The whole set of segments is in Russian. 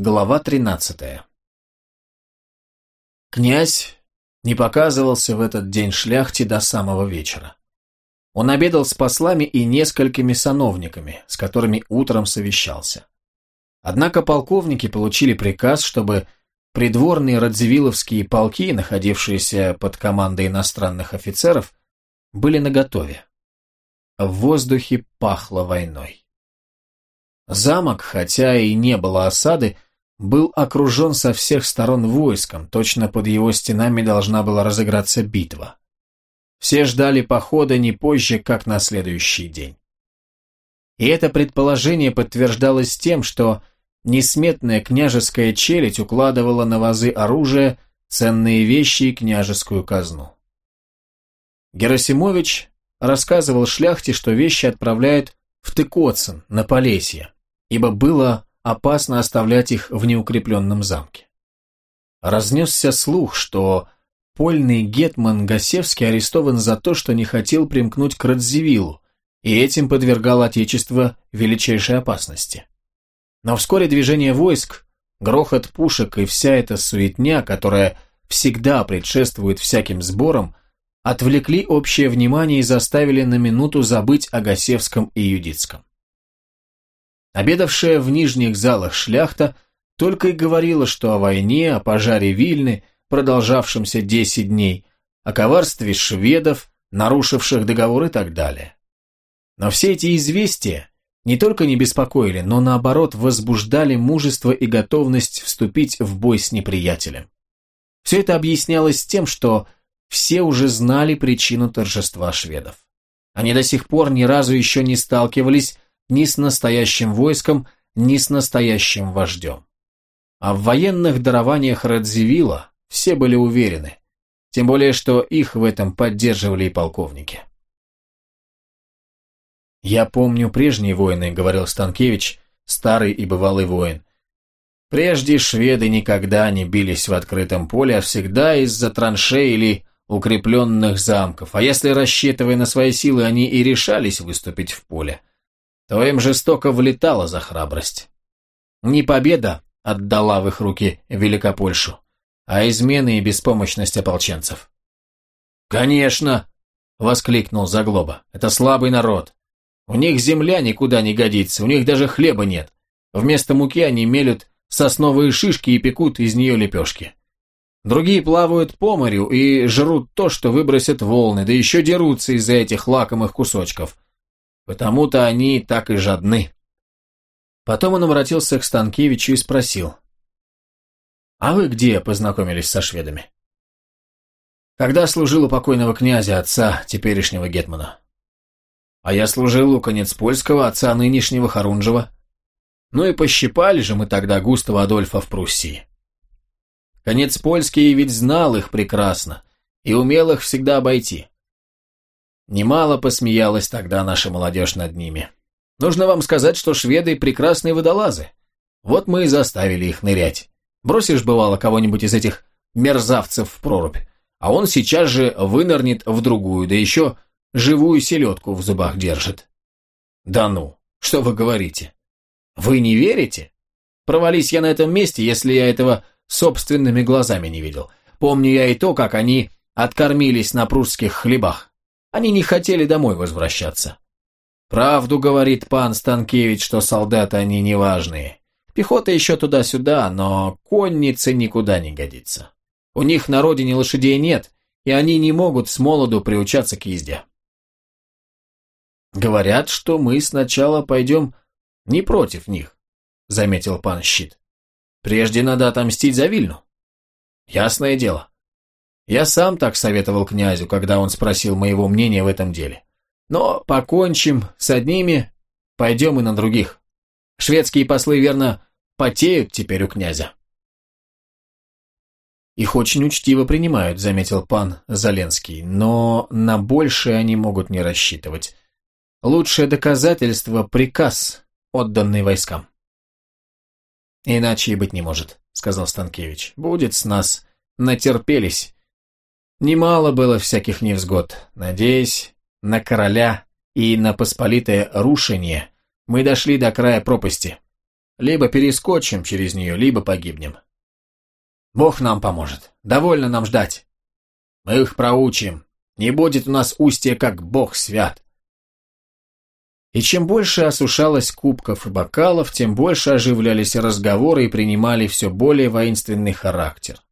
Глава 13 Князь не показывался в этот день шляхте до самого вечера. Он обедал с послами и несколькими сановниками, с которыми утром совещался. Однако полковники получили приказ, чтобы придворные радзивилловские полки, находившиеся под командой иностранных офицеров, были наготове. В воздухе пахло войной. Замок, хотя и не было осады, был окружен со всех сторон войском, точно под его стенами должна была разыграться битва. Все ждали похода не позже, как на следующий день. И это предположение подтверждалось тем, что несметная княжеская челядь укладывала на вазы оружие, ценные вещи и княжескую казну. Герасимович рассказывал шляхте, что вещи отправляют в Тыкоцин, на Полесье, ибо было опасно оставлять их в неукрепленном замке. Разнесся слух, что польный гетман Гасевский арестован за то, что не хотел примкнуть к Радзивиллу, и этим подвергал Отечество величайшей опасности. Но вскоре движение войск, грохот пушек и вся эта суетня, которая всегда предшествует всяким сборам, отвлекли общее внимание и заставили на минуту забыть о Гасевском и Юдицком. Обедавшая в нижних залах шляхта только и говорила, что о войне, о пожаре Вильны, продолжавшемся десять дней, о коварстве шведов, нарушивших договор и так далее. Но все эти известия не только не беспокоили, но наоборот возбуждали мужество и готовность вступить в бой с неприятелем. Все это объяснялось тем, что все уже знали причину торжества шведов. Они до сих пор ни разу еще не сталкивались ни с настоящим войском, ни с настоящим вождем. А в военных дарованиях Радзивилла все были уверены, тем более, что их в этом поддерживали и полковники. «Я помню прежние войны», — говорил Станкевич, старый и бывалый воин. «Прежде шведы никогда не бились в открытом поле, а всегда из-за траншей или укрепленных замков, а если, рассчитывая на свои силы, они и решались выступить в поле, то им жестоко влетало за храбрость. Не победа отдала в их руки Великопольшу, а измены и беспомощность ополченцев. «Конечно!» — воскликнул Заглоба. «Это слабый народ. У них земля никуда не годится, у них даже хлеба нет. Вместо муки они мелют сосновые шишки и пекут из нее лепешки. Другие плавают по морю и жрут то, что выбросят волны, да еще дерутся из-за этих лакомых кусочков. Потому-то они так и жадны. Потом он обратился к Станкевичу и спросил. «А вы где познакомились со шведами?» «Когда служил у покойного князя, отца теперешнего Гетмана». «А я служил у конец польского отца нынешнего Харунжева». «Ну и пощипали же мы тогда Густава Адольфа в Пруссии». Конец польский ведь знал их прекрасно и умел их всегда обойти. Немало посмеялась тогда наша молодежь над ними. Нужно вам сказать, что шведы прекрасные водолазы. Вот мы и заставили их нырять. Бросишь, бывало, кого-нибудь из этих мерзавцев в прорубь, а он сейчас же вынырнет в другую, да еще живую селедку в зубах держит. Да ну, что вы говорите? Вы не верите? Провались я на этом месте, если я этого собственными глазами не видел. Помню я и то, как они откормились на прусских хлебах. Они не хотели домой возвращаться. Правду говорит пан Станкевич, что солдаты они неважные. Пехота еще туда-сюда, но конница никуда не годится. У них на родине лошадей нет, и они не могут с молоду приучаться к езде. Говорят, что мы сначала пойдем не против них, заметил пан Щит. Прежде надо отомстить за Вильну. Ясное дело. Я сам так советовал князю, когда он спросил моего мнения в этом деле. Но покончим с одними, пойдем и на других. Шведские послы, верно, потеют теперь у князя. Их очень учтиво принимают, заметил пан Заленский, но на большее они могут не рассчитывать. Лучшее доказательство – приказ, отданный войскам. Иначе и быть не может, сказал Станкевич. Будет с нас, натерпелись Немало было всяких невзгод. Надеясь на короля и на посполитое рушение, мы дошли до края пропасти. Либо перескочим через нее, либо погибнем. Бог нам поможет. Довольно нам ждать. Мы их проучим. Не будет у нас устья, как Бог свят. И чем больше осушалось кубков и бокалов, тем больше оживлялись разговоры и принимали все более воинственный характер.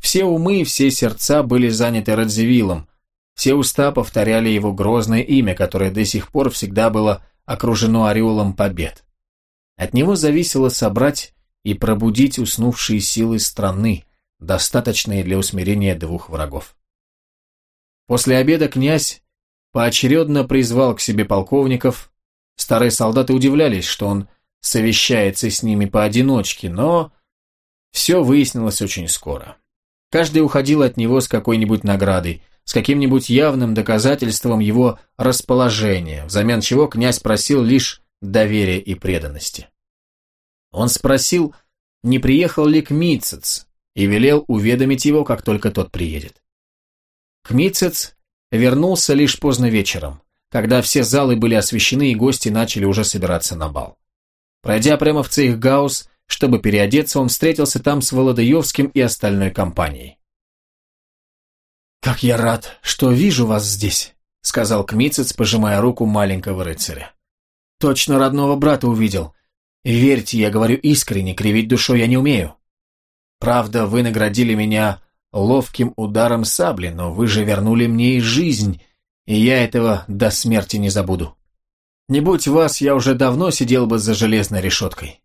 Все умы все сердца были заняты Радзивиллом, все уста повторяли его грозное имя, которое до сих пор всегда было окружено ореолом побед. От него зависело собрать и пробудить уснувшие силы страны, достаточные для усмирения двух врагов. После обеда князь поочередно призвал к себе полковников. Старые солдаты удивлялись, что он совещается с ними поодиночке, но все выяснилось очень скоро. Каждый уходил от него с какой-нибудь наградой, с каким-нибудь явным доказательством его расположения, взамен чего князь просил лишь доверия и преданности. Он спросил, не приехал ли Кмитцец, и велел уведомить его, как только тот приедет. Кмитцец вернулся лишь поздно вечером, когда все залы были освещены и гости начали уже собираться на бал. Пройдя прямо в Цейхгаус, чтобы переодеться, он встретился там с Володаевским и остальной компанией. «Как я рад, что вижу вас здесь», — сказал Кмицец, пожимая руку маленького рыцаря. «Точно родного брата увидел. Верьте, я говорю искренне, кривить душой я не умею. Правда, вы наградили меня ловким ударом сабли, но вы же вернули мне и жизнь, и я этого до смерти не забуду. Не будь вас, я уже давно сидел бы за железной решеткой.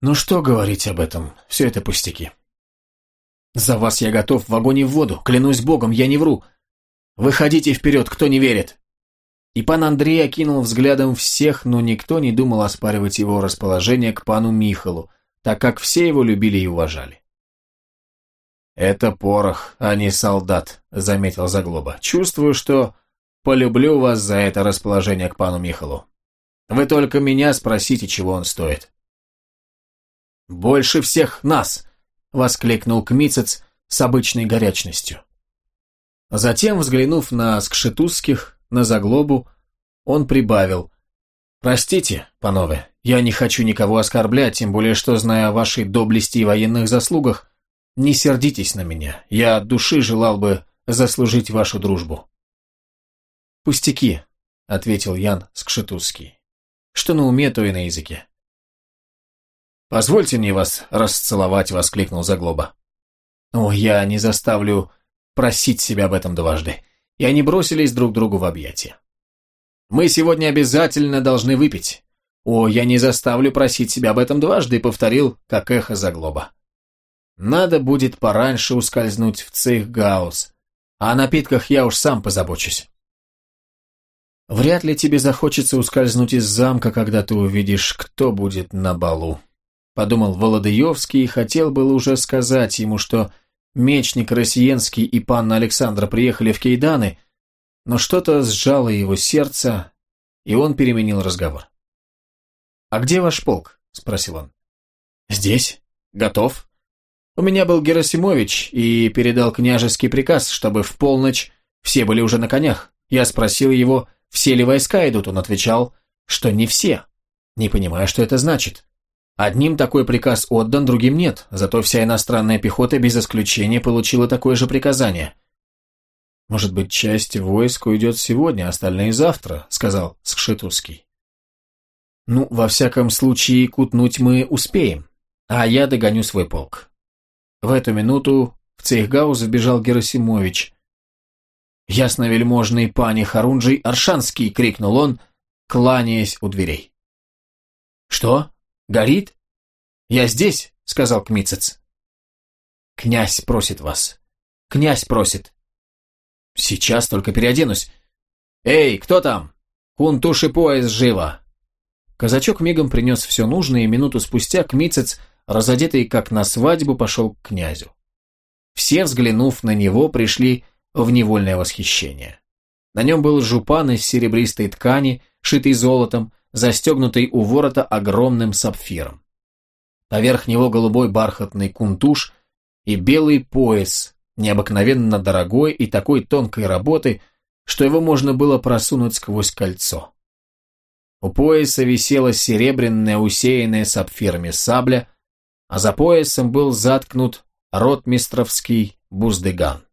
Ну что говорить об этом, все это пустяки. За вас я готов в огонь и в воду, клянусь богом, я не вру. Выходите вперед, кто не верит. И пан Андрей окинул взглядом всех, но никто не думал оспаривать его расположение к пану Михалу, так как все его любили и уважали. «Это порох, а не солдат», — заметил Заглоба. «Чувствую, что полюблю вас за это расположение к пану Михалу. Вы только меня спросите, чего он стоит». «Больше всех нас!» — воскликнул Кмицец с обычной горячностью. Затем, взглянув на скшетузских, на Заглобу, он прибавил. «Простите, панове, я не хочу никого оскорблять, тем более что, зная о вашей доблести и военных заслугах, не сердитесь на меня, я от души желал бы заслужить вашу дружбу». «Пустяки», — ответил Ян Скшетузский. «Что на уме, то и на языке». «Позвольте мне вас расцеловать», — воскликнул Заглоба. «О, я не заставлю просить себя об этом дважды». И они бросились друг другу в объятия. «Мы сегодня обязательно должны выпить». «О, я не заставлю просить себя об этом дважды», — повторил, как эхо Заглоба. Надо будет пораньше ускользнуть в Цейхгаус, а о напитках я уж сам позабочусь. Вряд ли тебе захочется ускользнуть из замка, когда ты увидишь, кто будет на балу. Подумал Володыевский и хотел было уже сказать ему, что мечник Россиенский и панна Александра приехали в Кейданы, но что-то сжало его сердце, и он переменил разговор. «А где ваш полк?» – спросил он. «Здесь. Готов?» У меня был Герасимович и передал княжеский приказ, чтобы в полночь все были уже на конях. Я спросил его, все ли войска идут, он отвечал, что не все. Не понимаю, что это значит. Одним такой приказ отдан, другим нет, зато вся иностранная пехота без исключения получила такое же приказание. «Может быть, часть войск уйдет сегодня, остальные завтра», — сказал Скшетузский. «Ну, во всяком случае, кутнуть мы успеем, а я догоню свой полк. В эту минуту в Цейхгаус вбежал Герасимович. «Ясновельможный пани Харунжий Аршанский!» — крикнул он, кланяясь у дверей. «Что? Горит?» «Я здесь!» — сказал Кмицец. «Князь просит вас. Князь просит». «Сейчас только переоденусь. Эй, кто там? Кунтуш и пояс живо!» Казачок мигом принес все нужное, и минуту спустя Кмицец разодетый как на свадьбу, пошел к князю. Все, взглянув на него, пришли в невольное восхищение. На нем был жупан из серебристой ткани, шитый золотом, застегнутый у ворота огромным сапфиром. Поверх него голубой бархатный кунтуш и белый пояс, необыкновенно дорогой и такой тонкой работы, что его можно было просунуть сквозь кольцо. У пояса висела серебряная, усеянная сапфирами сабля, а за поясом был заткнут ротмистровский буздыган.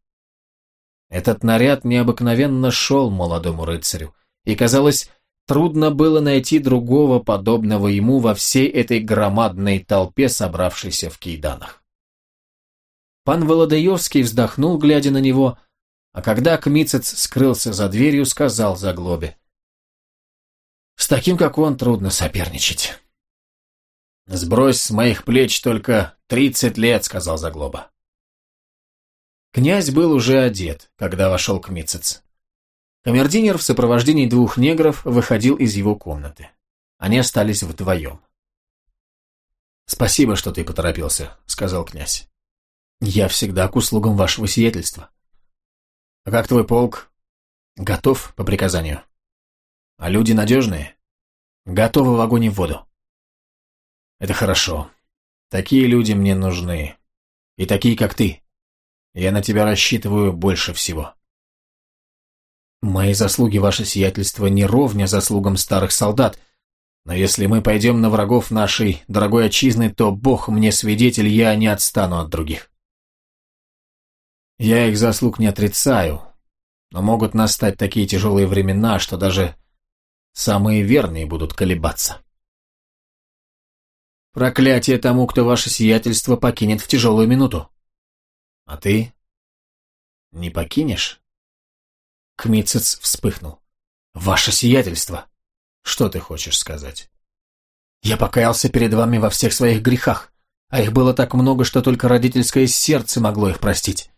Этот наряд необыкновенно шел молодому рыцарю, и, казалось, трудно было найти другого подобного ему во всей этой громадной толпе, собравшейся в Кейданах. Пан Володаевский вздохнул, глядя на него, а когда Кмицец скрылся за дверью, сказал Заглобе. «С таким, как он, трудно соперничать». «Сбрось с моих плеч только тридцать лет», — сказал Заглоба. Князь был уже одет, когда вошел Кмицец. Камердинер в сопровождении двух негров выходил из его комнаты. Они остались вдвоем. «Спасибо, что ты поторопился», — сказал князь. «Я всегда к услугам вашего сиятельства». «А как твой полк?» «Готов по приказанию». «А люди надежные?» «Готовы в огонь и в воду». Это хорошо. Такие люди мне нужны. И такие, как ты. Я на тебя рассчитываю больше всего. Мои заслуги, ваше сиятельство, не ровня заслугам старых солдат, но если мы пойдем на врагов нашей дорогой отчизны, то Бог мне свидетель, я не отстану от других. Я их заслуг не отрицаю, но могут настать такие тяжелые времена, что даже самые верные будут колебаться. Проклятие тому, кто ваше сиятельство покинет в тяжелую минуту. А ты? Не покинешь? Кмицец вспыхнул. Ваше сиятельство! Что ты хочешь сказать? Я покаялся перед вами во всех своих грехах, а их было так много, что только родительское сердце могло их простить.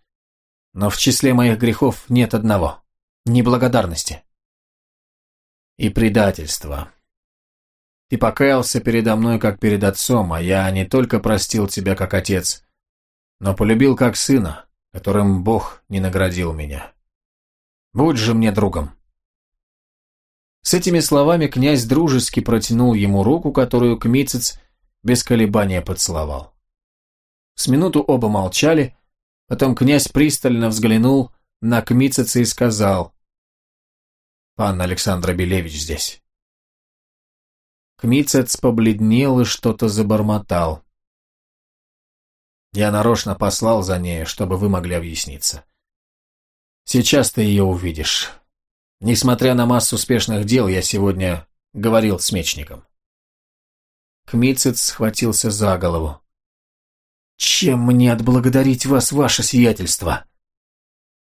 Но в числе моих грехов нет одного — неблагодарности. И предательства. Ты покаялся передо мной, как перед отцом, а я не только простил тебя, как отец, но полюбил, как сына, которым Бог не наградил меня. Будь же мне другом. С этими словами князь дружески протянул ему руку, которую Кмицец без колебания поцеловал. С минуту оба молчали, потом князь пристально взглянул на Кмицеца и сказал, «Пан Александр Белевич здесь». Кмицец побледнел и что-то забормотал. Я нарочно послал за ней, чтобы вы могли объясниться. Сейчас ты ее увидишь. Несмотря на массу успешных дел, я сегодня говорил с мечником. Кмицец схватился за голову. «Чем мне отблагодарить вас, ваше сиятельство?»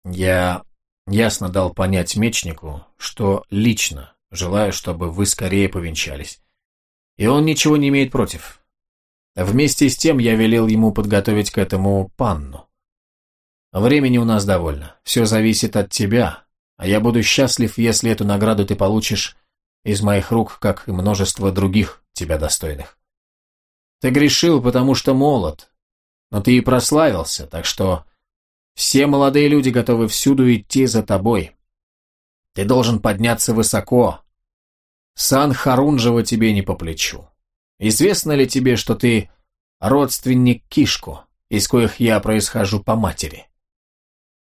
Я ясно дал понять мечнику, что лично желаю, чтобы вы скорее повенчались. И он ничего не имеет против. Вместе с тем я велел ему подготовить к этому панну. Времени у нас довольно. Все зависит от тебя, а я буду счастлив, если эту награду ты получишь из моих рук, как и множество других тебя достойных. Ты грешил, потому что молод, но ты и прославился, так что все молодые люди готовы всюду идти за тобой. Ты должен подняться высоко, Сан Харунжева тебе не по плечу. Известно ли тебе, что ты родственник Кишку, из коих я происхожу по матери?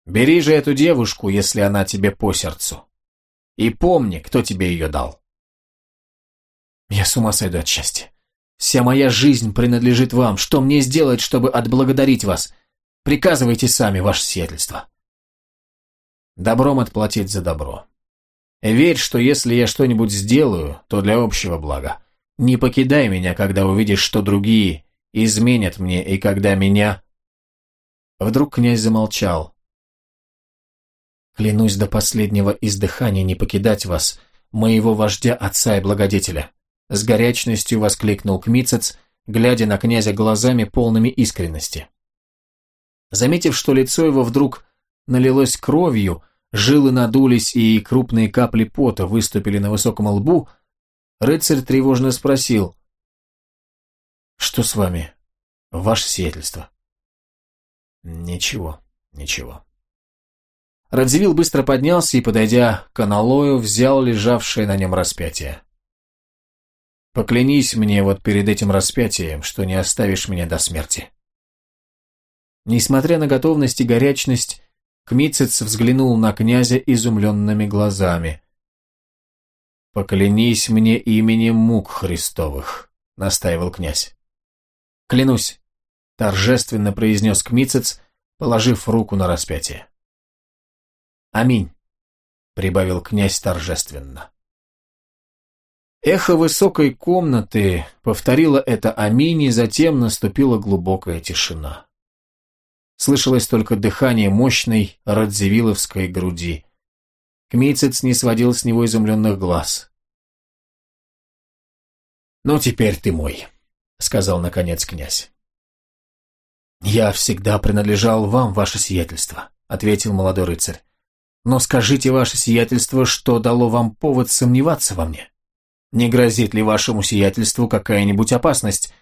Бери же эту девушку, если она тебе по сердцу. И помни, кто тебе ее дал. Я с ума сойду от счастья. Вся моя жизнь принадлежит вам. Что мне сделать, чтобы отблагодарить вас? Приказывайте сами, ваше сиятельство. Добром отплатить за добро. Верь, что если я что-нибудь сделаю, то для общего блага. Не покидай меня, когда увидишь, что другие изменят мне, и когда меня...» Вдруг князь замолчал. «Клянусь до последнего издыхания не покидать вас, моего вождя, отца и благодетеля!» С горячностью воскликнул Кмицец, глядя на князя глазами полными искренности. Заметив, что лицо его вдруг налилось кровью, жилы надулись и крупные капли пота выступили на высоком лбу, рыцарь тревожно спросил, «Что с вами, ваше сиятельство?» «Ничего, ничего». Радзивилл быстро поднялся и, подойдя к аналою, взял лежавшее на нем распятие. «Поклянись мне вот перед этим распятием, что не оставишь меня до смерти». Несмотря на готовность и горячность, Кмицец взглянул на князя изумленными глазами. поклянись мне именем мук Христовых», — настаивал князь. «Клянусь», — торжественно произнес Кмицец, положив руку на распятие. «Аминь», — прибавил князь торжественно. Эхо высокой комнаты повторило это «Аминь», и затем наступила глубокая тишина. Слышалось только дыхание мощной радзивилловской груди. Кмейцец не сводил с него изумленных глаз. «Ну, теперь ты мой», — сказал наконец князь. «Я всегда принадлежал вам, ваше сиятельство», — ответил молодой рыцарь. «Но скажите, ваше сиятельство, что дало вам повод сомневаться во мне?» Не грозит ли вашему сиятельству какая-нибудь опасность?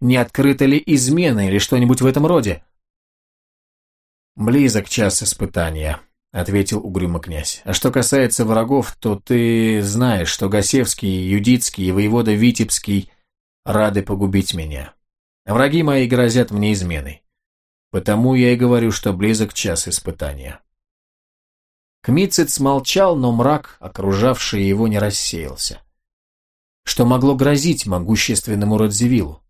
Не открыта ли измена или что-нибудь в этом роде?» «Близок час испытания», — ответил угрюмо князь. «А что касается врагов, то ты знаешь, что Гасевский, Юдицкий и воевода Витебский рады погубить меня. Враги мои грозят мне изменой. Потому я и говорю, что близок час испытания». Кмицец молчал, но мрак, окружавший его, не рассеялся что могло грозить могущественному Радзивиллу.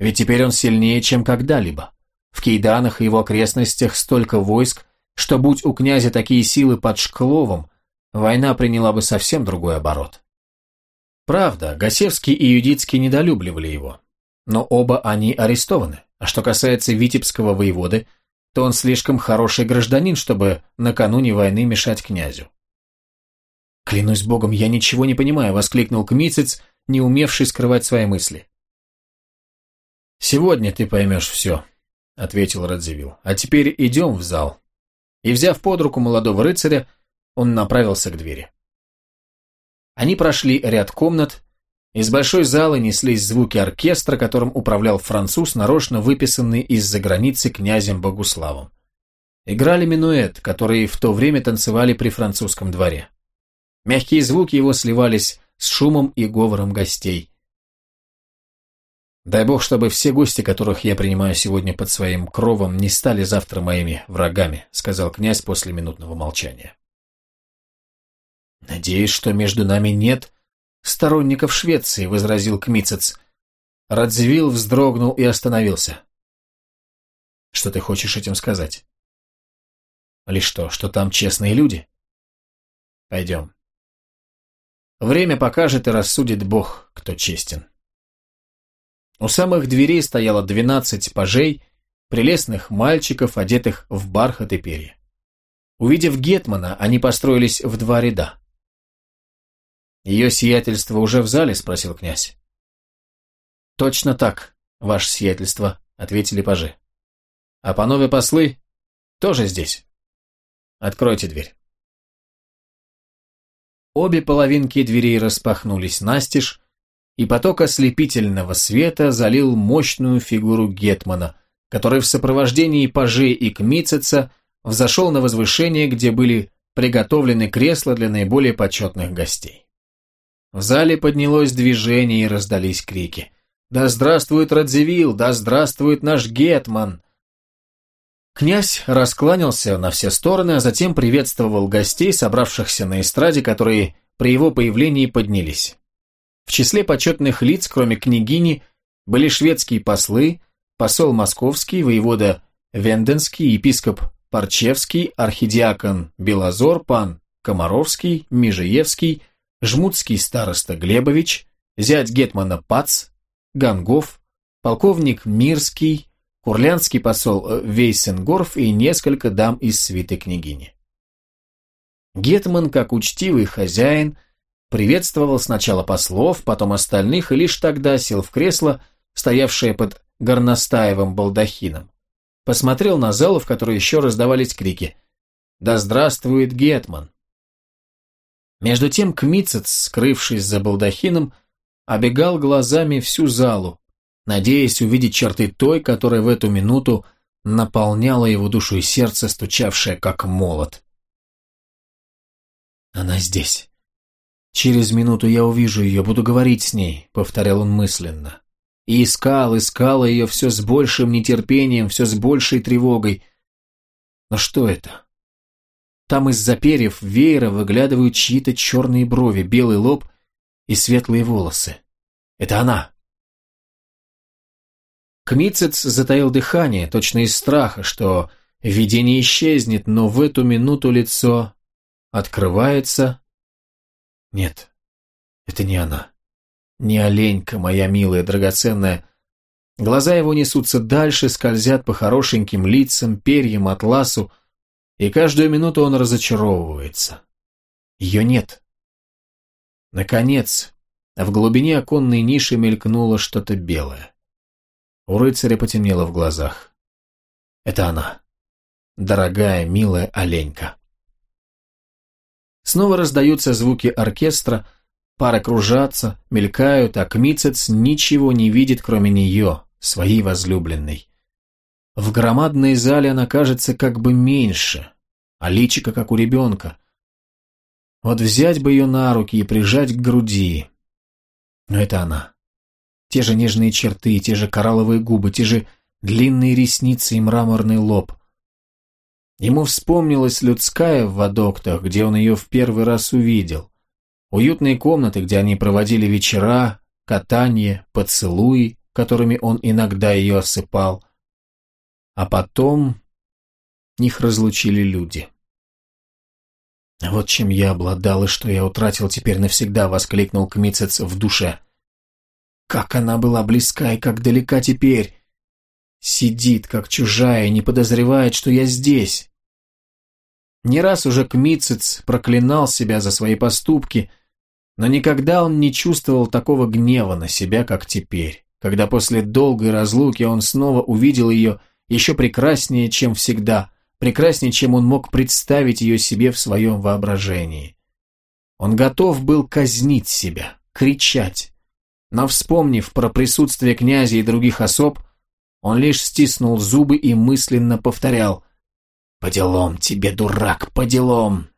Ведь теперь он сильнее, чем когда-либо. В Кейданах и его окрестностях столько войск, что будь у князя такие силы под Шкловом, война приняла бы совсем другой оборот. Правда, Гасевский и Юдицкий недолюбливали его, но оба они арестованы, а что касается витебского воеводы, то он слишком хороший гражданин, чтобы накануне войны мешать князю. «Клянусь богом, я ничего не понимаю», — воскликнул Кмицец, не умевший скрывать свои мысли. «Сегодня ты поймешь все», — ответил Радзивилл. «А теперь идем в зал». И, взяв под руку молодого рыцаря, он направился к двери. Они прошли ряд комнат, из большой залы неслись звуки оркестра, которым управлял француз, нарочно выписанный из-за границы князем Богуславом. Играли минуэт, которые в то время танцевали при французском дворе. Мягкие звуки его сливались с шумом и говором гостей. Дай бог, чтобы все гости, которых я принимаю сегодня под своим кровом, не стали завтра моими врагами, сказал князь после минутного молчания. Надеюсь, что между нами нет сторонников Швеции, возразил Кмицец. Радзивилл вздрогнул и остановился. Что ты хочешь этим сказать? Лишь то, что там честные люди. Пойдем. Время покажет и рассудит Бог, кто честен. У самых дверей стояло двенадцать пажей, прелестных мальчиков, одетых в бархат и перья. Увидев Гетмана, они построились в два ряда. «Ее сиятельство уже в зале?» – спросил князь. «Точно так, ваше сиятельство», – ответили пажи. «А панове послы тоже здесь. Откройте дверь». Обе половинки дверей распахнулись настежь, и поток ослепительного света залил мощную фигуру Гетмана, который в сопровождении пажей и кмицеца взошел на возвышение, где были приготовлены кресла для наиболее почетных гостей. В зале поднялось движение и раздались крики. «Да здравствует Радзивилл! Да здравствует наш Гетман!» Князь раскланялся на все стороны, а затем приветствовал гостей, собравшихся на эстраде, которые при его появлении поднялись. В числе почетных лиц, кроме княгини, были шведские послы, посол московский, воевода Венденский, епископ Парчевский, архидиакон Белозор, пан Комаровский, Межиевский, жмутский староста Глебович, зять Гетмана Пац, Гангов, полковник Мирский, курлянский посол э, Вейсенгорф и несколько дам из свиты княгини. Гетман, как учтивый хозяин, приветствовал сначала послов, потом остальных и лишь тогда сел в кресло, стоявшее под горностаевым балдахином. Посмотрел на залу, в которой еще раздавались крики «Да здравствует Гетман!». Между тем Кмицец, скрывшись за балдахином, обегал глазами всю залу, надеясь увидеть черты той, которая в эту минуту наполняла его душу и сердце, стучавшее как молот. «Она здесь. Через минуту я увижу ее, буду говорить с ней», — повторял он мысленно. И искал, искал ее все с большим нетерпением, все с большей тревогой. Но что это? Там из-за перьев веера выглядывают чьи-то черные брови, белый лоб и светлые волосы. Это она. Кмицец затаил дыхание, точно из страха, что видение исчезнет, но в эту минуту лицо открывается. Нет, это не она. Не оленька, моя милая, драгоценная. Глаза его несутся дальше, скользят по хорошеньким лицам, перьям, атласу, и каждую минуту он разочаровывается. Ее нет. Наконец, в глубине оконной ниши мелькнуло что-то белое. У рыцаря потемнело в глазах. Это она. Дорогая, милая оленька. Снова раздаются звуки оркестра, пары кружатся, мелькают, а Кмицец ничего не видит, кроме нее, своей возлюбленной. В громадной зале она кажется как бы меньше, а личико как у ребенка. Вот взять бы ее на руки и прижать к груди. Но это она. Те же нежные черты, те же коралловые губы, те же длинные ресницы и мраморный лоб. Ему вспомнилась людская в Вадоктах, где он ее в первый раз увидел. Уютные комнаты, где они проводили вечера, катание, поцелуи, которыми он иногда ее осыпал. А потом их разлучили люди. «Вот чем я обладал и что я утратил теперь навсегда», — воскликнул Кмицец в душе. «Как она была близка и как далека теперь! Сидит, как чужая, не подозревает, что я здесь!» Не раз уже Кмицец проклинал себя за свои поступки, но никогда он не чувствовал такого гнева на себя, как теперь, когда после долгой разлуки он снова увидел ее еще прекраснее, чем всегда — прекраснее, чем он мог представить ее себе в своем воображении. Он готов был казнить себя, кричать, но, вспомнив про присутствие князя и других особ, он лишь стиснул зубы и мысленно повторял «По делам тебе, дурак, по делам!»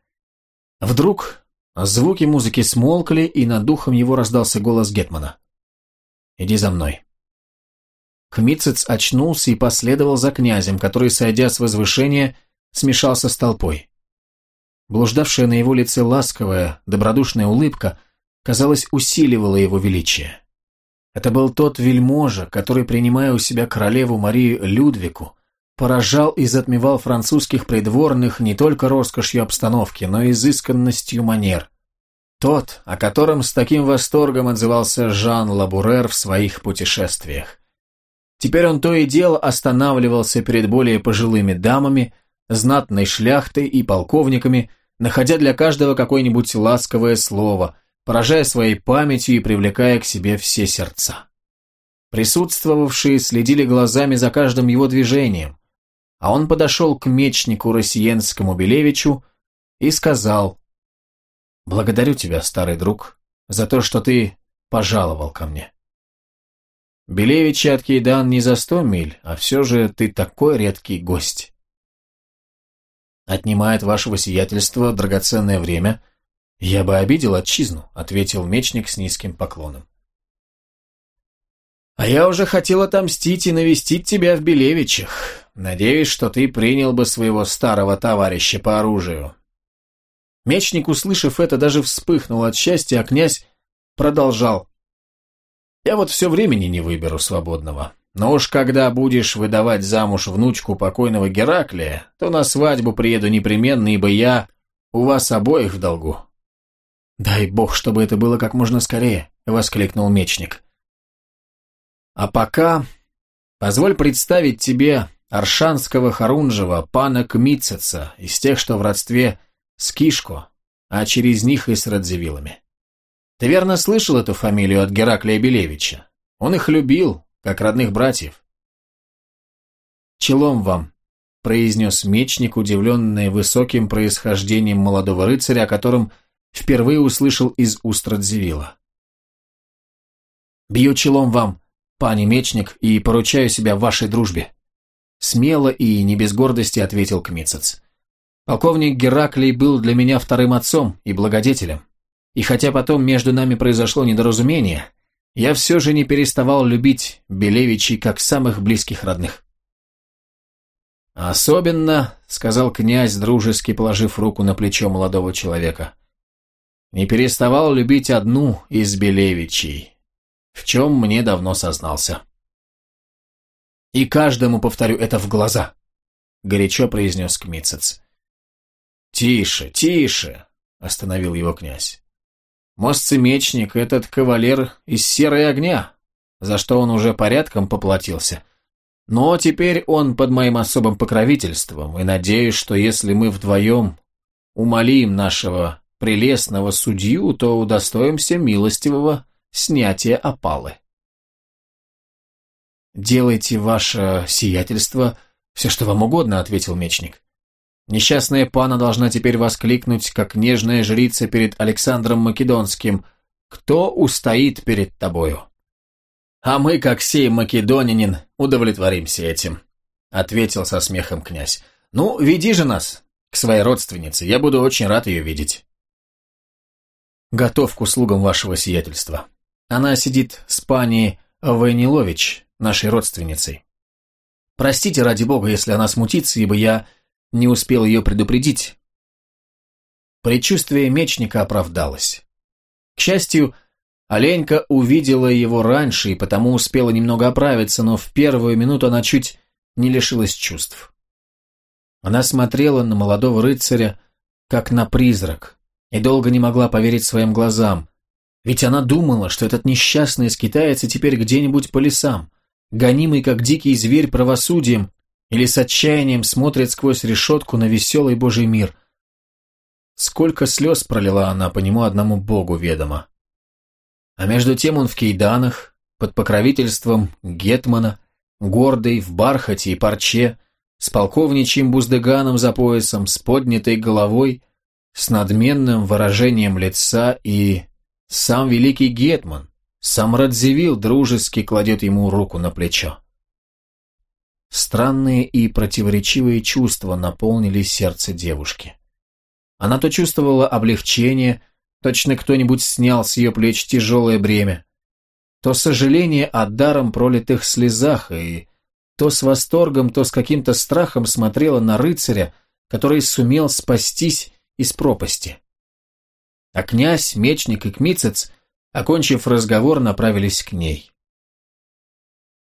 Вдруг звуки музыки смолкли, и над духом его раздался голос Гетмана. «Иди за мной». Кмицец очнулся и последовал за князем, который, сойдя с возвышения, смешался с толпой. Блуждавшая на его лице ласковая, добродушная улыбка, казалось, усиливала его величие. Это был тот вельможа, который, принимая у себя королеву Марию Людвику, поражал и затмевал французских придворных не только роскошью обстановки, но и изысканностью манер. Тот, о котором с таким восторгом отзывался Жан Лабурер в своих путешествиях. Теперь он то и дело останавливался перед более пожилыми дамами, знатной шляхтой и полковниками, находя для каждого какое-нибудь ласковое слово, поражая своей памятью и привлекая к себе все сердца. Присутствовавшие следили глазами за каждым его движением, а он подошел к мечнику Россиенскому Белевичу и сказал «Благодарю тебя, старый друг, за то, что ты пожаловал ко мне». Белевич и Откейдан не за сто миль, а все же ты такой редкий гость. Отнимает вашего сиятельства драгоценное время. Я бы обидел отчизну, ответил мечник с низким поклоном. А я уже хотел отомстить и навестить тебя в Белевичах. Надеюсь, что ты принял бы своего старого товарища по оружию. Мечник, услышав это, даже вспыхнул от счастья, а князь продолжал. Я вот все времени не выберу свободного. Но уж когда будешь выдавать замуж внучку покойного Гераклия, то на свадьбу приеду непременно, ибо я у вас обоих в долгу». «Дай бог, чтобы это было как можно скорее», — воскликнул мечник. «А пока позволь представить тебе Аршанского Харунжева, пана Кмитцеца, из тех, что в родстве с Кишко, а через них и с Радзивиллами. Ты верно слышал эту фамилию от Гераклия Белевича? Он их любил, как родных братьев. «Челом вам», — произнес мечник, удивленный высоким происхождением молодого рыцаря, о котором впервые услышал из уст Радзивилла. «Бью челом вам, пани мечник, и поручаю себя вашей дружбе», — смело и не без гордости ответил Кмицец. «Полковник Гераклий был для меня вторым отцом и благодетелем. И хотя потом между нами произошло недоразумение, я все же не переставал любить Белевичей как самых близких родных. «Особенно», — сказал князь, дружески положив руку на плечо молодого человека, не переставал любить одну из Белевичей, в чем мне давно сознался. «И каждому повторю это в глаза», — горячо произнес Кмицец. «Тише, тише», — остановил его князь. «Мостцемечник — этот кавалер из серой огня, за что он уже порядком поплатился. Но теперь он под моим особым покровительством, и надеюсь, что если мы вдвоем умолим нашего прелестного судью, то удостоимся милостивого снятия опалы. «Делайте ваше сиятельство все, что вам угодно», — ответил мечник. «Несчастная пана должна теперь воскликнуть, как нежная жрица перед Александром Македонским, «Кто устоит перед тобою?» «А мы, как сей македонянин, удовлетворимся этим», — ответил со смехом князь. «Ну, веди же нас к своей родственнице, я буду очень рад ее видеть». «Готов к услугам вашего сиятельства. Она сидит с пани Войнилович, нашей родственницей. Простите, ради бога, если она смутится, ибо я не успел ее предупредить». Предчувствие мечника оправдалось. К счастью, Оленька увидела его раньше и потому успела немного оправиться, но в первую минуту она чуть не лишилась чувств. Она смотрела на молодого рыцаря, как на призрак, и долго не могла поверить своим глазам. Ведь она думала, что этот несчастный скитается теперь где-нибудь по лесам, гонимый как дикий зверь правосудием, или с отчаянием смотрит сквозь решетку на веселый божий мир. Сколько слез пролила она по нему одному богу ведомо. А между тем он в кейданах, под покровительством Гетмана, гордый, в бархате и парче, с полковничьим буздыганом за поясом, с поднятой головой, с надменным выражением лица и сам великий Гетман, сам Радзивилл дружески кладет ему руку на плечо. Странные и противоречивые чувства наполнили сердце девушки. Она то чувствовала облегчение, Точно кто-нибудь снял с ее плеч тяжелое бремя. То сожаление о даром пролитых слезах, и то с восторгом, то с каким-то страхом смотрела на рыцаря, который сумел спастись из пропасти. А князь, мечник и кмицец, окончив разговор, направились к ней.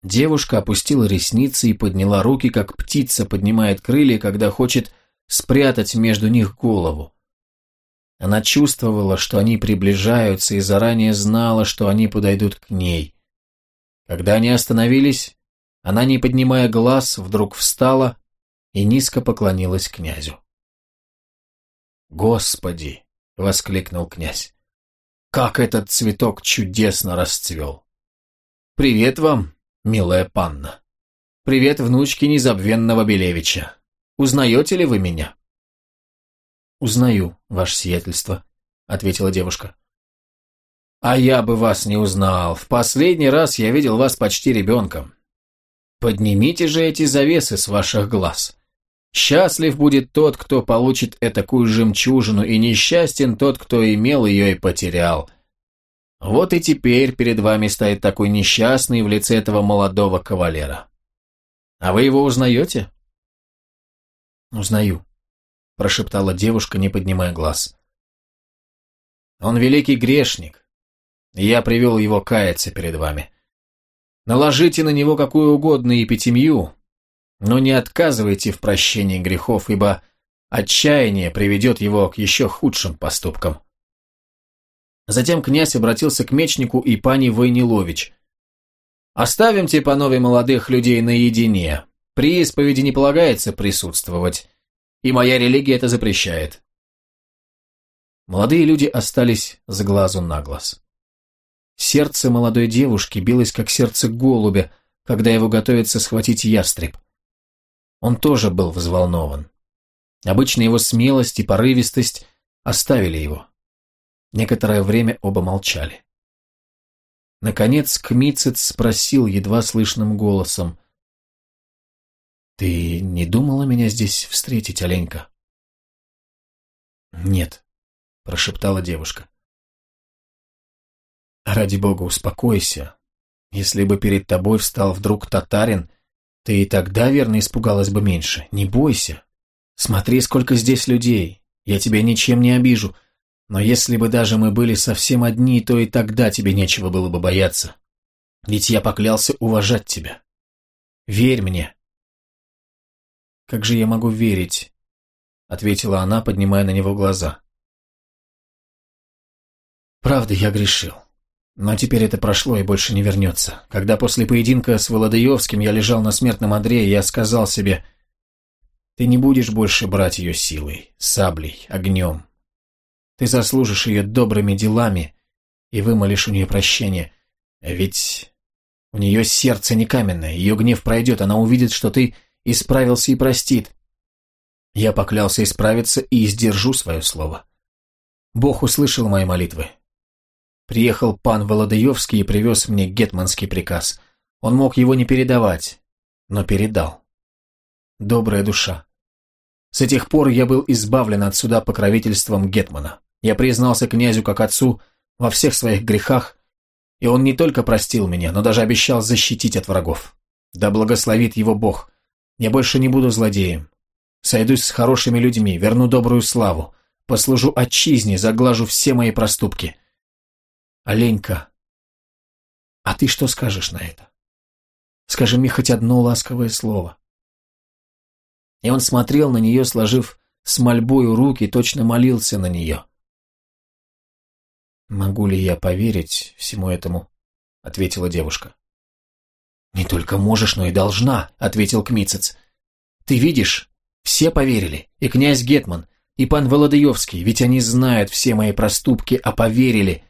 Девушка опустила ресницы и подняла руки, как птица поднимает крылья, когда хочет спрятать между них голову. Она чувствовала, что они приближаются и заранее знала, что они подойдут к ней. Когда они остановились, она, не поднимая глаз, вдруг встала и низко поклонилась князю. «Господи!» — воскликнул князь. «Как этот цветок чудесно расцвел! Привет вам, милая панна! Привет внучке незабвенного Белевича! Узнаете ли вы меня?» «Узнаю, ваше сиятельство», — ответила девушка. «А я бы вас не узнал. В последний раз я видел вас почти ребенком. Поднимите же эти завесы с ваших глаз. Счастлив будет тот, кто получит этакую жемчужину, и несчастен тот, кто имел ее и потерял. Вот и теперь перед вами стоит такой несчастный в лице этого молодого кавалера. А вы его узнаете?» «Узнаю», – прошептала девушка, не поднимая глаз. «Он великий грешник. Я привел его каяться перед вами. Наложите на него какую угодно эпитемью, но не отказывайте в прощении грехов, ибо отчаяние приведет его к еще худшим поступкам». Затем князь обратился к мечнику и пани Войнилович. «Оставим Типанове молодых людей наедине. При исповеди не полагается присутствовать и моя религия это запрещает. Молодые люди остались с глазу на глаз. Сердце молодой девушки билось, как сердце голубя, когда его готовится схватить ястреб. Он тоже был взволнован. Обычно его смелость и порывистость оставили его. Некоторое время оба молчали. Наконец Кмицец спросил едва слышным голосом. «Ты не думала меня здесь встретить, Оленька?» «Нет», — прошептала девушка. «Ради бога, успокойся. Если бы перед тобой встал вдруг татарин, ты и тогда, верно, испугалась бы меньше. Не бойся. Смотри, сколько здесь людей. Я тебя ничем не обижу. Но если бы даже мы были совсем одни, то и тогда тебе нечего было бы бояться. Ведь я поклялся уважать тебя. Верь мне. Как же я могу верить? Ответила она, поднимая на него глаза. Правда, я грешил. Но теперь это прошло и больше не вернется. Когда после поединка с Володаевским я лежал на смертном одре, я сказал себе, «Ты не будешь больше брать ее силой, саблей, огнем. Ты заслужишь ее добрыми делами и вымолишь у нее прощение. Ведь у нее сердце не каменное, ее гнев пройдет, она увидит, что ты исправился и простит. Я поклялся исправиться и сдержу свое слово. Бог услышал мои молитвы. Приехал пан Володаевский и привез мне гетманский приказ. Он мог его не передавать, но передал. Добрая душа. С тех пор я был избавлен от суда покровительством гетмана. Я признался князю как отцу во всех своих грехах, и он не только простил меня, но даже обещал защитить от врагов. Да благословит его Бог. Я больше не буду злодеем. Сойдусь с хорошими людьми, верну добрую славу, послужу отчизне, заглажу все мои проступки. Оленька, а ты что скажешь на это? Скажи мне хоть одно ласковое слово. И он смотрел на нее, сложив с мольбою руки, точно молился на нее. «Могу ли я поверить всему этому?» — ответила девушка. «Не только можешь, но и должна», — ответил Кмицец. «Ты видишь, все поверили, и князь Гетман, и пан Володаевский, ведь они знают все мои проступки, а поверили.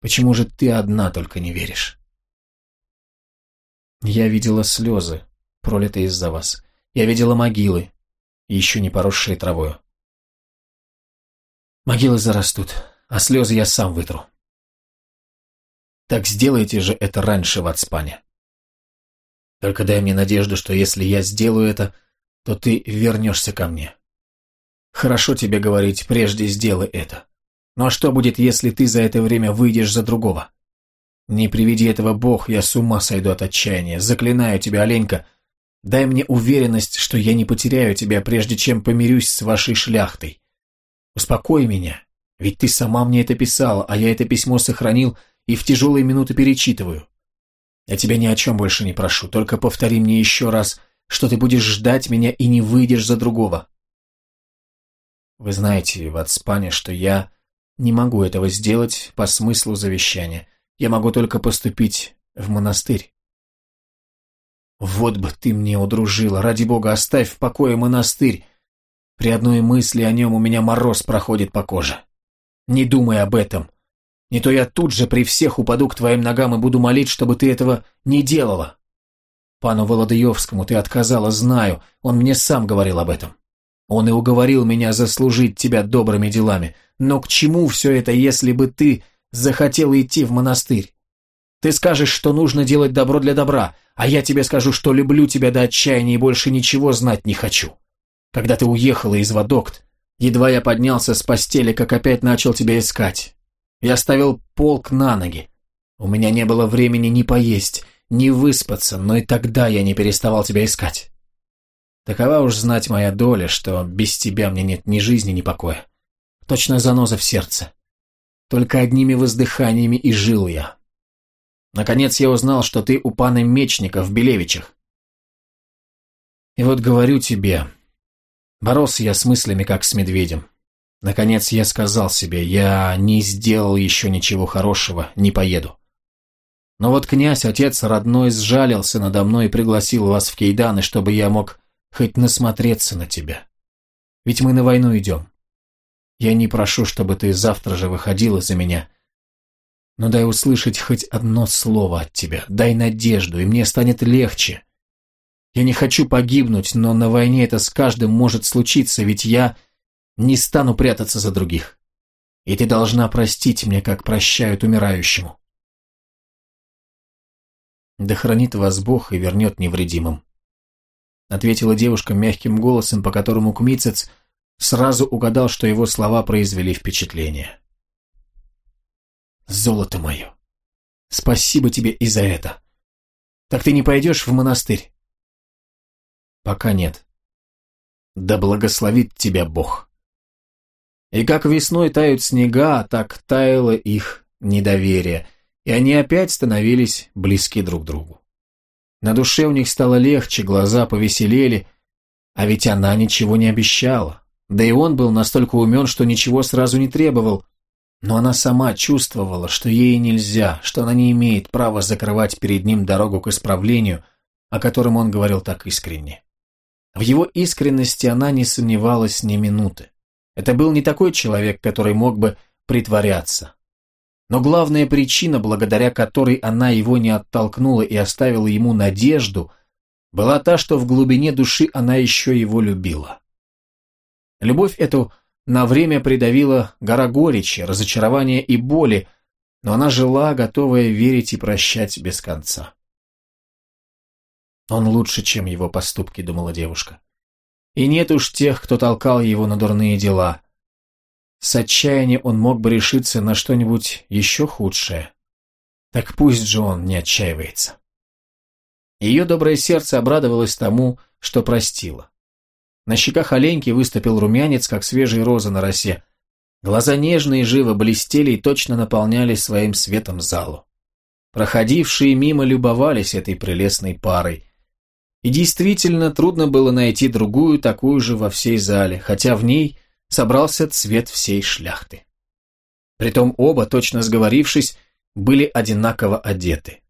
Почему же ты одна только не веришь? Я видела слезы, пролитые из-за вас. Я видела могилы, еще не поросшие травою. Могилы зарастут, а слезы я сам вытру. Так сделайте же это раньше в Ацпане. Только дай мне надежду, что если я сделаю это, то ты вернешься ко мне. Хорошо тебе говорить, прежде сделай это. Ну а что будет, если ты за это время выйдешь за другого? Не приведи этого Бог, я с ума сойду от отчаяния. Заклинаю тебя, Оленька, дай мне уверенность, что я не потеряю тебя, прежде чем помирюсь с вашей шляхтой. Успокой меня, ведь ты сама мне это писала, а я это письмо сохранил и в тяжелые минуты перечитываю. Я тебя ни о чем больше не прошу, только повтори мне еще раз, что ты будешь ждать меня и не выйдешь за другого. Вы знаете, в Ацпане, что я не могу этого сделать по смыслу завещания. Я могу только поступить в монастырь. Вот бы ты мне удружила, ради бога, оставь в покое монастырь. При одной мысли о нем у меня мороз проходит по коже. Не думай об этом. Не то я тут же при всех упаду к твоим ногам и буду молить, чтобы ты этого не делала. Пану Володаевскому ты отказала, знаю, он мне сам говорил об этом. Он и уговорил меня заслужить тебя добрыми делами. Но к чему все это, если бы ты захотела идти в монастырь? Ты скажешь, что нужно делать добро для добра, а я тебе скажу, что люблю тебя до отчаяния и больше ничего знать не хочу. Когда ты уехала из Вадокт, едва я поднялся с постели, как опять начал тебя искать. Я ставил полк на ноги. У меня не было времени ни поесть, ни выспаться, но и тогда я не переставал тебя искать. Такова уж знать моя доля, что без тебя мне нет ни жизни, ни покоя. Точно заноза в сердце. Только одними воздыханиями и жил я. Наконец я узнал, что ты у пана Мечника в Белевичах. И вот говорю тебе, боролся я с мыслями, как с медведем. Наконец я сказал себе, я не сделал еще ничего хорошего, не поеду. Но вот князь, отец родной, сжалился надо мной и пригласил вас в Кейданы, чтобы я мог хоть насмотреться на тебя. Ведь мы на войну идем. Я не прошу, чтобы ты завтра же выходила за меня, но дай услышать хоть одно слово от тебя, дай надежду, и мне станет легче. Я не хочу погибнуть, но на войне это с каждым может случиться, ведь я не стану прятаться за других. И ты должна простить мне, как прощают умирающему. Да хранит вас Бог и вернет невредимым ответила девушка мягким голосом, по которому Кмицец сразу угадал, что его слова произвели впечатление. «Золото мое! Спасибо тебе и за это! Так ты не пойдешь в монастырь?» «Пока нет. Да благословит тебя Бог!» И как весной тают снега, так таяло их недоверие, и они опять становились близки друг другу. На душе у них стало легче, глаза повеселели, а ведь она ничего не обещала. Да и он был настолько умен, что ничего сразу не требовал, но она сама чувствовала, что ей нельзя, что она не имеет права закрывать перед ним дорогу к исправлению, о котором он говорил так искренне. В его искренности она не сомневалась ни минуты. Это был не такой человек, который мог бы притворяться. Но главная причина, благодаря которой она его не оттолкнула и оставила ему надежду, была та, что в глубине души она еще его любила. Любовь эту на время придавила гора горечи, разочарования и боли, но она жила, готовая верить и прощать без конца. «Он лучше, чем его поступки», — думала девушка. «И нет уж тех, кто толкал его на дурные дела. С отчаяния он мог бы решиться на что-нибудь еще худшее. Так пусть же он не отчаивается». Ее доброе сердце обрадовалось тому, что простило. На щеках оленьки выступил румянец, как свежие розы на росе. Глаза нежные и живо блестели и точно наполняли своим светом залу. Проходившие мимо любовались этой прелестной парой. И действительно трудно было найти другую такую же во всей зале, хотя в ней собрался цвет всей шляхты. Притом оба, точно сговорившись, были одинаково одеты.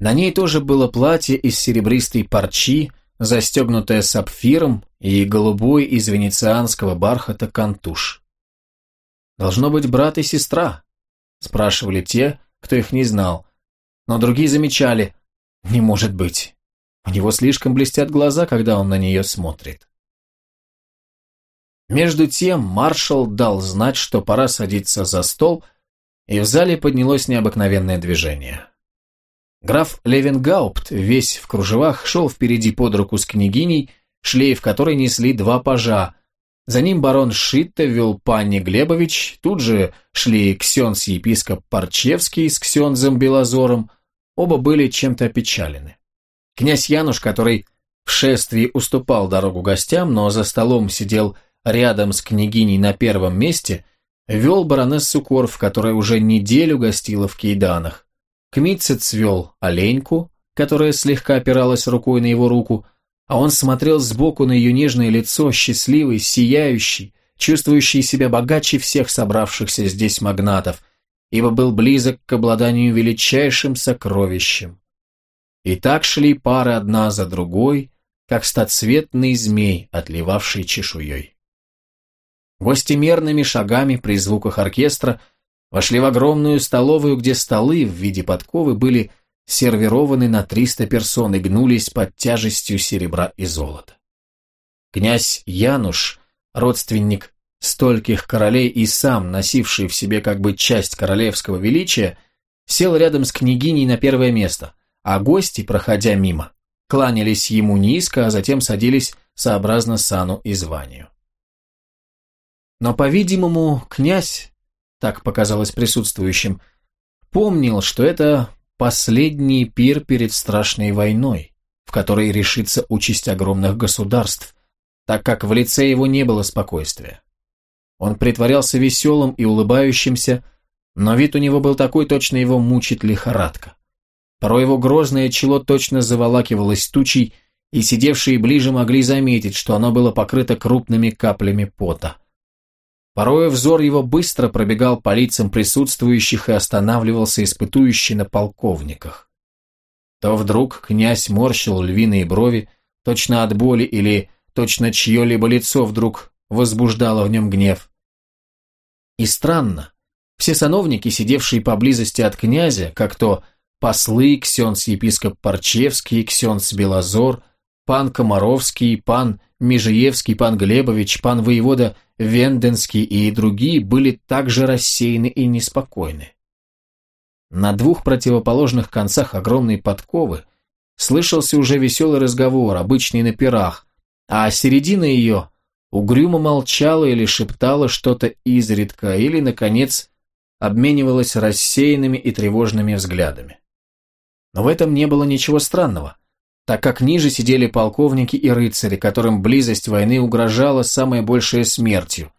На ней тоже было платье из серебристой парчи, застегнутая сапфиром и голубой из венецианского бархата кантуш. «Должно быть брат и сестра», – спрашивали те, кто их не знал, но другие замечали, «Не может быть, у него слишком блестят глаза, когда он на нее смотрит». Между тем маршал дал знать, что пора садиться за стол, и в зале поднялось необыкновенное движение. Граф Левенгаупт, весь в кружевах, шел впереди под руку с княгиней, шлейф которой несли два пажа. За ним барон Шитта вел панни Глебович, тут же шли ксенс-епископ Парчевский с ксензом Белозором, оба были чем-то опечалены. Князь Януш, который в шествии уступал дорогу гостям, но за столом сидел рядом с княгиней на первом месте, вел баронессу Корф, которая уже неделю гостила в Кейданах. Кмитцец вел оленьку, которая слегка опиралась рукой на его руку, а он смотрел сбоку на ее нежное лицо, счастливый, сияющий, чувствующий себя богаче всех собравшихся здесь магнатов, ибо был близок к обладанию величайшим сокровищем. И так шли пары одна за другой, как стоцветный змей, отливавший чешуей. Гости мерными шагами при звуках оркестра Вошли в огромную столовую, где столы в виде подковы были сервированы на 300 персон и гнулись под тяжестью серебра и золота. Князь Януш, родственник стольких королей и сам носивший в себе как бы часть королевского величия, сел рядом с княгиней на первое место, а гости, проходя мимо, кланялись ему низко, а затем садились сообразно сану и званию. Но, по-видимому, князь так показалось присутствующим, помнил, что это последний пир перед страшной войной, в которой решится участь огромных государств, так как в лице его не было спокойствия. Он притворялся веселым и улыбающимся, но вид у него был такой, точно его мучит лихорадка. Порой его грозное чело точно заволакивалось тучей, и сидевшие ближе могли заметить, что оно было покрыто крупными каплями пота. Порой взор его быстро пробегал по лицам присутствующих и останавливался испытующий на полковниках. То вдруг князь морщил львиные брови, точно от боли или точно чье-либо лицо вдруг возбуждало в нем гнев. И странно, все сановники, сидевшие поблизости от князя, как то послы, ксенс-епископ Парчевский, ксенс Белозор, пан Комаровский, пан Межиевский, пан Глебович, пан воевода Венденский и другие были также рассеяны и неспокойны. На двух противоположных концах огромной подковы слышался уже веселый разговор, обычный на пирах, а середина ее угрюмо молчала или шептала что-то изредка, или, наконец, обменивалась рассеянными и тревожными взглядами. Но в этом не было ничего странного так как ниже сидели полковники и рыцари, которым близость войны угрожала самой большей смертью.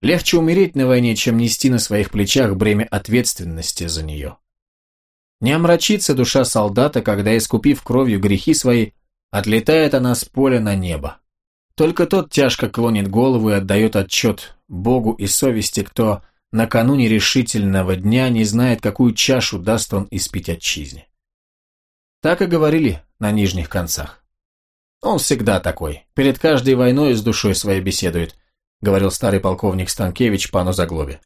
Легче умереть на войне, чем нести на своих плечах бремя ответственности за нее. Не омрачится душа солдата, когда, искупив кровью грехи свои, отлетает она с поля на небо. Только тот тяжко клонит голову и отдает отчет Богу и совести, кто накануне решительного дня не знает, какую чашу даст он испить отчизне. Так и говорили на нижних концах. Он всегда такой, перед каждой войной с душой своей беседует, говорил старый полковник Станкевич пану Заглобе.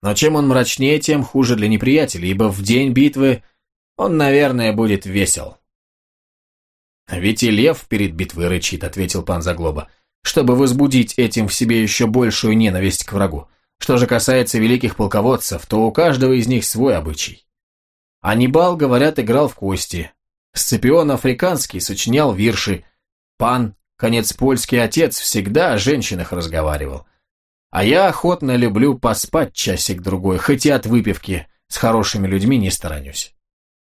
Но чем он мрачнее, тем хуже для неприятеля, ибо в день битвы он, наверное, будет весел. «Ведь и лев перед битвой рычит», — ответил пан Заглоба, «чтобы возбудить этим в себе еще большую ненависть к врагу. Что же касается великих полководцев, то у каждого из них свой обычай. Анибал, говорят, играл в кости. Сципион Африканский сочинял вирши. Пан, конец польский отец, всегда о женщинах разговаривал. А я охотно люблю поспать часик-другой, хоть и от выпивки с хорошими людьми не сторонюсь.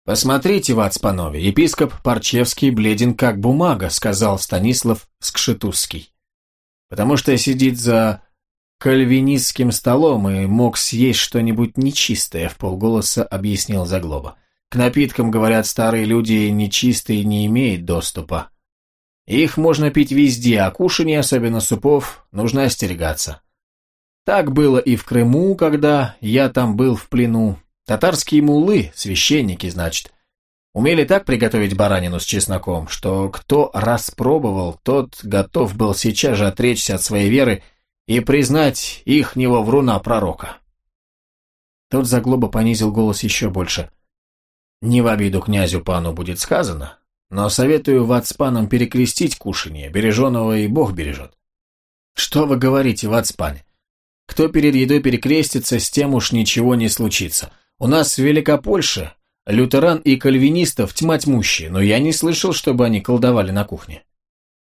«Посмотрите, Вацпанове, епископ Парчевский бледен как бумага», сказал Станислав Скшетузский. «Потому что сидит за кальвинистским столом и мог съесть что-нибудь нечистое», в полголоса объяснил Заглоба. «К напиткам, говорят, старые люди нечистые не имеют доступа. Их можно пить везде, а кушанье, особенно супов, нужно остерегаться. Так было и в Крыму, когда я там был в плену, Татарские муллы, священники, значит, умели так приготовить баранину с чесноком, что кто распробовал, тот готов был сейчас же отречься от своей веры и признать ихнего вруна-пророка. Тот заглоба понизил голос еще больше. «Не в обиду князю пану будет сказано, но советую вацпанам перекрестить кушанье, береженого и Бог бережет». «Что вы говорите, вацпане? Кто перед едой перекрестится, с тем уж ничего не случится. У нас в Великопольше лютеран и кальвинистов тьма тьмущие, но я не слышал, чтобы они колдовали на кухне.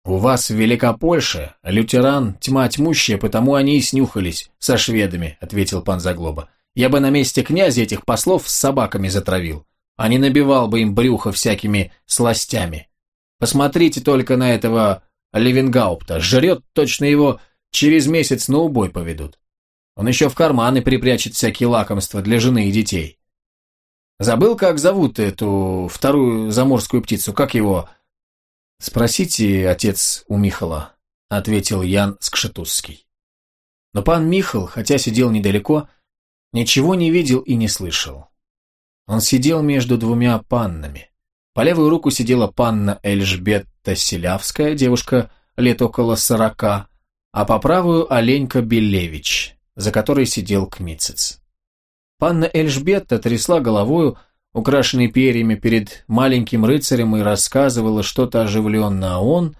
У вас в Великопольше лютеран тьма тьмущая, потому они и снюхались со шведами, ответил пан Заглоба. Я бы на месте князя этих послов с собаками затравил, а не набивал бы им брюхо всякими сластями. Посмотрите только на этого Левенгаупта, жрет точно его через месяц на убой поведут. Он еще в карманы припрячет всякие лакомства для жены и детей. Забыл, как зовут эту вторую заморскую птицу, как его? Спросите, отец, у Михала, ответил Ян Скшетузский. Но пан Михал, хотя сидел недалеко, ничего не видел и не слышал. Он сидел между двумя паннами. По левую руку сидела панна Эльжбетта Селявская, девушка лет около сорока, а по правую Оленька Белевич, за которой сидел Кмицец. Панна Эльжбетта трясла головою, украшенной перьями перед маленьким рыцарем и рассказывала что-то оживленно, а он,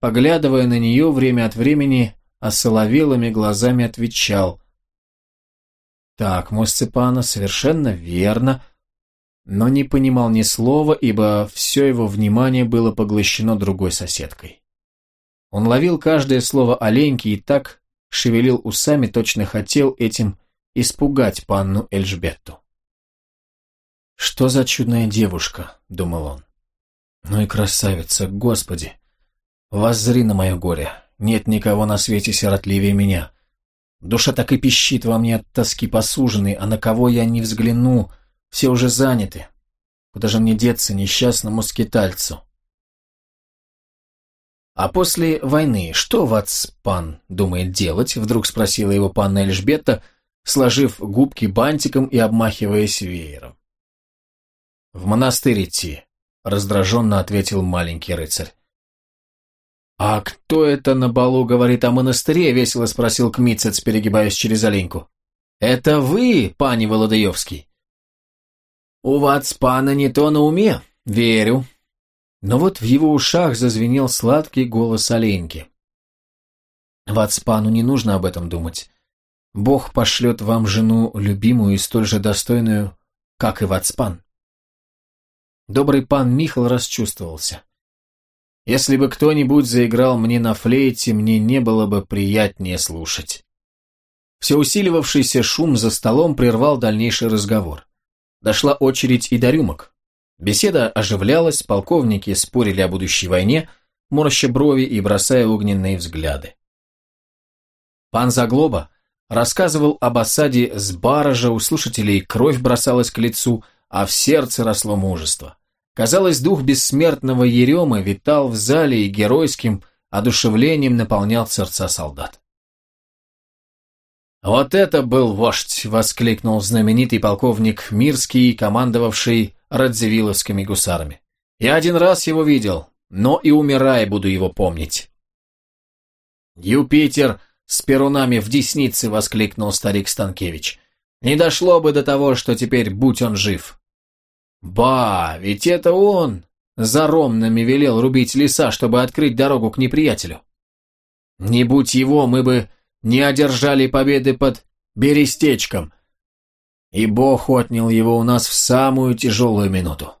поглядывая на нее время от времени, осоловелыми глазами отвечал «Так, мой Сцепана, совершенно верно», но не понимал ни слова, ибо все его внимание было поглощено другой соседкой. Он ловил каждое слово оленьки и так шевелил усами, точно хотел этим испугать панну Эльжбетту. «Что за чудная девушка?» — думал он. «Ну и красавица, Господи! Воззри на мое горе, нет никого на свете сиротливее меня. Душа так и пищит во мне от тоски посуженной, а на кого я не взгляну, все уже заняты. Куда же мне деться несчастному скитальцу?» «А после войны что Вацпан думает делать?» – вдруг спросила его панна Эльжбетта, сложив губки бантиком и обмахиваясь веером. «В монастырь идти», – раздраженно ответил маленький рыцарь. «А кто это на балу говорит о монастыре?» – весело спросил Кмицец, перегибаясь через оленьку. «Это вы, пани Володаевский?» «У Вацпана не то на уме, верю», но вот в его ушах зазвенел сладкий голос оленьки. «Вацпану не нужно об этом думать. Бог пошлет вам жену любимую и столь же достойную, как и Вацпан». Добрый пан Михал расчувствовался. «Если бы кто-нибудь заиграл мне на флейте, мне не было бы приятнее слушать». Все усиливавшийся шум за столом прервал дальнейший разговор. Дошла очередь и до рюмок. Беседа оживлялась, полковники спорили о будущей войне, морща брови и бросая огненные взгляды. Пан Заглоба, рассказывал об осаде с баража, у слушателей кровь бросалась к лицу, а в сердце росло мужество. Казалось, дух бессмертного Еремы витал в зале и геройским одушевлением наполнял сердца солдат. «Вот это был вождь!» — воскликнул знаменитый полковник Мирский, командовавший радзивилловскими гусарами. «Я один раз его видел, но и умирая буду его помнить». «Юпитер с перунами в деснице!» — воскликнул старик Станкевич. «Не дошло бы до того, что теперь, будь он жив!» «Ба, ведь это он!» За ромнами велел рубить леса, чтобы открыть дорогу к неприятелю. Не будь его, мы бы не одержали победы под Берестечком, и Бог отнял его у нас в самую тяжелую минуту.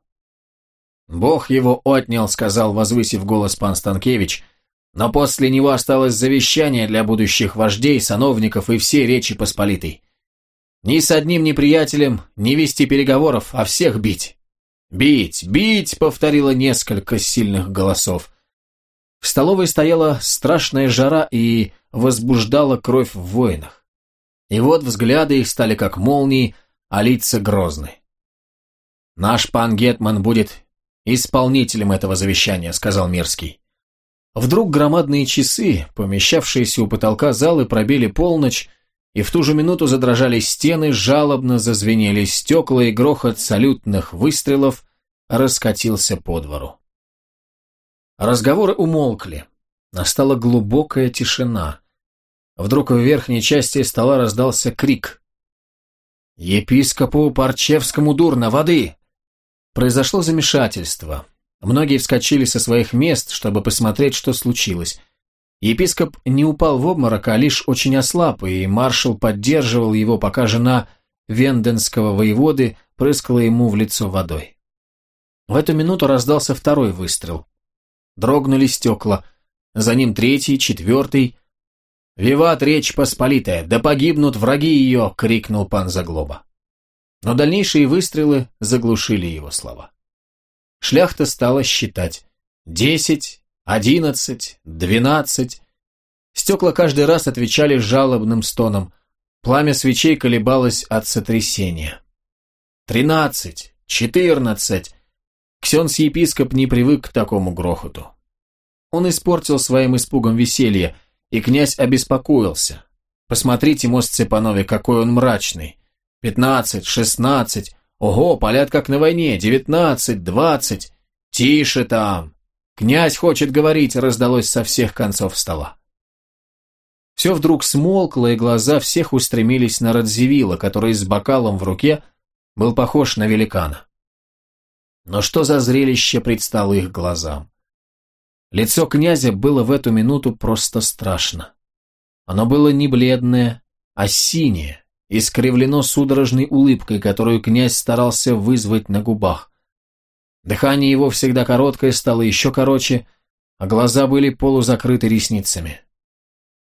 Бог его отнял, сказал, возвысив голос пан Станкевич, но после него осталось завещание для будущих вождей, сановников и всей Речи Посполитой. Ни с одним неприятелем не вести переговоров, а всех бить. «Бить! Бить!» — повторило несколько сильных голосов. В столовой стояла страшная жара и возбуждала кровь в воинах. И вот взгляды их стали как молнии, а лица грозны. «Наш пан Гетман будет исполнителем этого завещания», — сказал Мирский. Вдруг громадные часы, помещавшиеся у потолка залы, пробили полночь, и в ту же минуту задрожали стены, жалобно зазвенели стекла, и грохот салютных выстрелов раскатился по двору. Разговоры умолкли. Настала глубокая тишина. Вдруг в верхней части стола раздался крик. «Епископу Парчевскому дурно, воды!» Произошло замешательство. Многие вскочили со своих мест, чтобы посмотреть, что случилось. Епископ не упал в обморок, а лишь очень ослаб, и маршал поддерживал его, пока жена венденского воеводы прыскала ему в лицо водой. В эту минуту раздался второй выстрел. Дрогнули стекла, за ним третий, четвертый. «Виват Речь Посполитая! Да погибнут враги ее!» — крикнул пан Заглоба. Но дальнейшие выстрелы заглушили его слова. Шляхта стала считать. Десять, одиннадцать, двенадцать. Стекла каждый раз отвечали жалобным стоном. Пламя свечей колебалось от сотрясения. Тринадцать, четырнадцать. Ксенс-епископ не привык к такому грохоту. Он испортил своим испугом веселье, и князь обеспокоился. Посмотрите, мост Цепанове, какой он мрачный. Пятнадцать, шестнадцать, ого, палят как на войне, девятнадцать, двадцать. Тише там, «Князь хочет говорить!» раздалось со всех концов стола. Все вдруг смолкло, и глаза всех устремились на Радзивилла, который с бокалом в руке был похож на великана. Но что за зрелище предстало их глазам? Лицо князя было в эту минуту просто страшно. Оно было не бледное, а синее, искривлено судорожной улыбкой, которую князь старался вызвать на губах. Дыхание его всегда короткое стало еще короче, а глаза были полузакрыты ресницами.